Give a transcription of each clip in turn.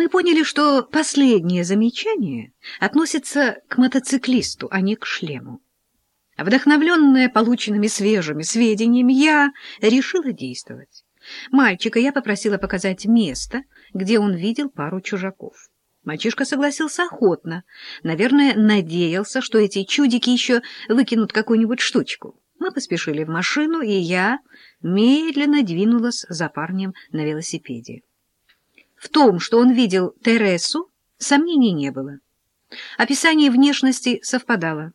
Мы поняли, что последнее замечание относится к мотоциклисту, а не к шлему. Вдохновленная полученными свежими сведениями, я решила действовать. Мальчика я попросила показать место, где он видел пару чужаков. Мальчишка согласился охотно. Наверное, надеялся, что эти чудики еще выкинут какую-нибудь штучку. Мы поспешили в машину, и я медленно двинулась за парнем на велосипеде. В том, что он видел Тересу, сомнений не было. Описание внешности совпадало.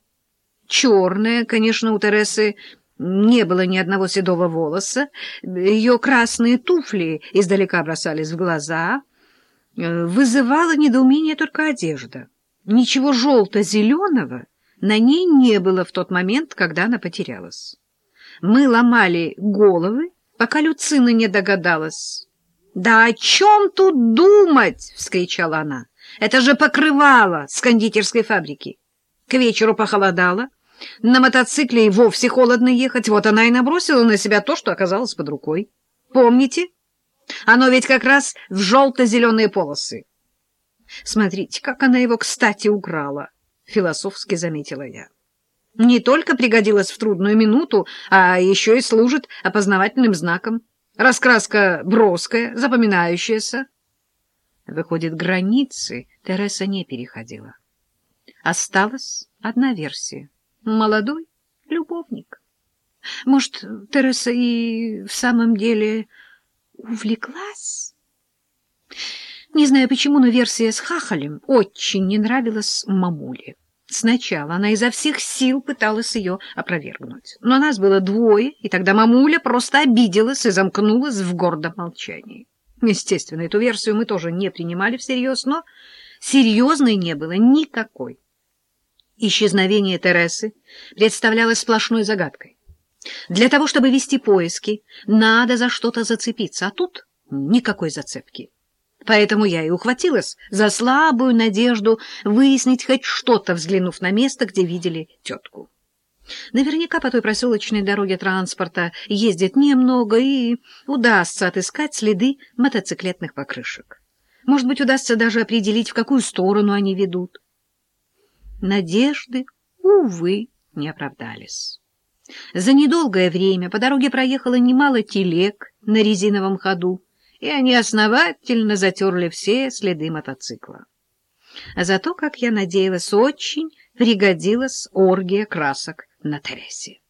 Черная, конечно, у Тересы не было ни одного седого волоса, ее красные туфли издалека бросались в глаза, вызывала недоумение только одежда. Ничего желто-зеленого на ней не было в тот момент, когда она потерялась. Мы ломали головы, пока Люцина не догадалась, «Да о чем тут думать?» — вскричала она. «Это же покрывало с кондитерской фабрики. К вечеру похолодало. На мотоцикле и вовсе холодно ехать. Вот она и набросила на себя то, что оказалось под рукой. Помните? Оно ведь как раз в желто-зеленые полосы. Смотрите, как она его, кстати, украла, — философски заметила я. Не только пригодилась в трудную минуту, а еще и служит опознавательным знаком. Раскраска броская, запоминающаяся. Выходит, границы Тереса не переходила. Осталась одна версия. Молодой любовник. Может, Тереса и в самом деле увлеклась? Не знаю почему, но версия с Хахалем очень не нравилась мамуле. Сначала она изо всех сил пыталась ее опровергнуть. Но нас было двое, и тогда мамуля просто обиделась и замкнулась в гордом молчании. Естественно, эту версию мы тоже не принимали всерьез, но серьезной не было никакой. Исчезновение Тересы представлялось сплошной загадкой. Для того, чтобы вести поиски, надо за что-то зацепиться, а тут никакой зацепки. Поэтому я и ухватилась за слабую надежду выяснить хоть что-то, взглянув на место, где видели тетку. Наверняка по той проселочной дороге транспорта ездит немного, и удастся отыскать следы мотоциклетных покрышек. Может быть, удастся даже определить, в какую сторону они ведут. Надежды, увы, не оправдались. За недолгое время по дороге проехало немало телег на резиновом ходу, и они основательно затерли все следы мотоцикла. А зато, как я надеялась, очень пригодилась оргия красок на Тересе.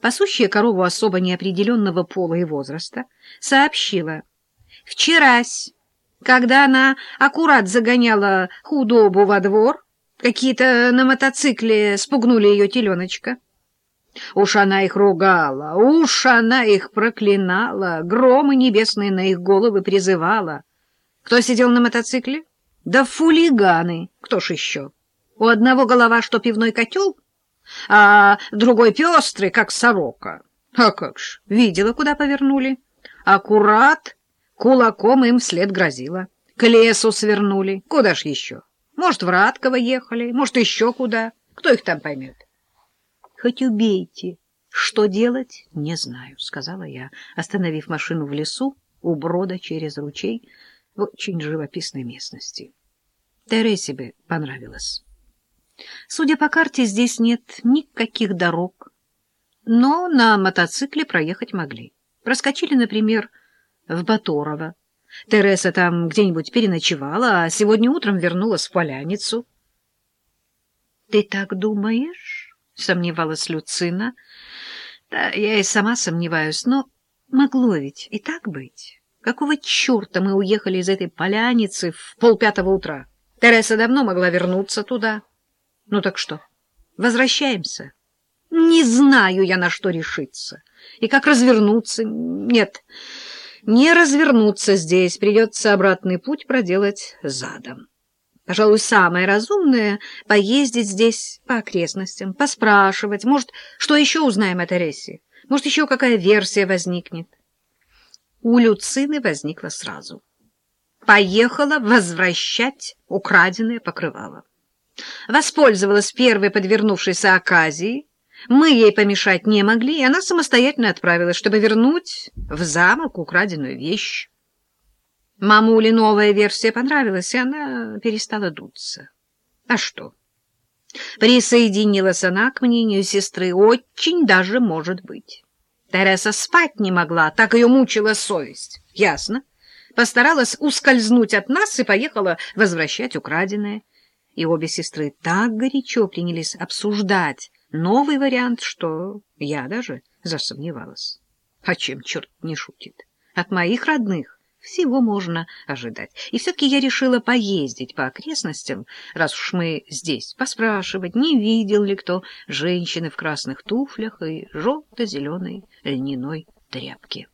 Пасущая корову особо неопределенного пола и возраста сообщила, вчерась, когда она аккурат загоняла худобу во двор, какие-то на мотоцикле спугнули ее теленочка. Уж она их ругала, уж она их проклинала, громы небесные на их головы призывала. Кто сидел на мотоцикле? Да фулиганы, кто ж еще? У одного голова, что пивной котел, а другой пестрый, как сорока. А как ж, видела, куда повернули. Аккурат кулаком им вслед грозила. К лесу свернули. Куда ж еще? Может, в Радково ехали, может, еще куда. Кто их там поймет? Хоть убейте. Что делать, не знаю, — сказала я, остановив машину в лесу у брода через ручей в очень живописной местности. Тересе бы понравилось. Судя по карте, здесь нет никаких дорог, но на мотоцикле проехать могли. Проскочили, например, в Баторово. Тереса там где-нибудь переночевала, а сегодня утром вернулась в Поляницу. — Ты так думаешь? Сомневалась Люцина. Да, я и сама сомневаюсь, но могло ведь и так быть. Какого черта мы уехали из этой поляницы в полпятого утра? Тереса давно могла вернуться туда. Ну так что, возвращаемся? Не знаю я, на что решиться. И как развернуться? Нет, не развернуться здесь. Придется обратный путь проделать задом. Пожалуй, самое разумное — поездить здесь по окрестностям, поспрашивать. Может, что еще узнаем о Тересе? Может, еще какая версия возникнет? У Люцины возникла сразу. Поехала возвращать украденное покрывало. Воспользовалась первой подвернувшейся оказией. Мы ей помешать не могли, и она самостоятельно отправилась, чтобы вернуть в замок украденную вещь. Мамуле новая версия понравилась, и она перестала дуться. А что? Присоединилась она к мнению сестры. Очень даже может быть. Тереса спать не могла, так ее мучила совесть. Ясно. Постаралась ускользнуть от нас и поехала возвращать украденное. И обе сестры так горячо принялись обсуждать новый вариант, что я даже засомневалась. А чем черт не шутит? От моих родных всего можно ожидать. И все-таки я решила поездить по окрестностям, раз уж мы здесь, поспрашивать, не видел ли кто женщины в красных туфлях и желто-зеленой льняной тряпке.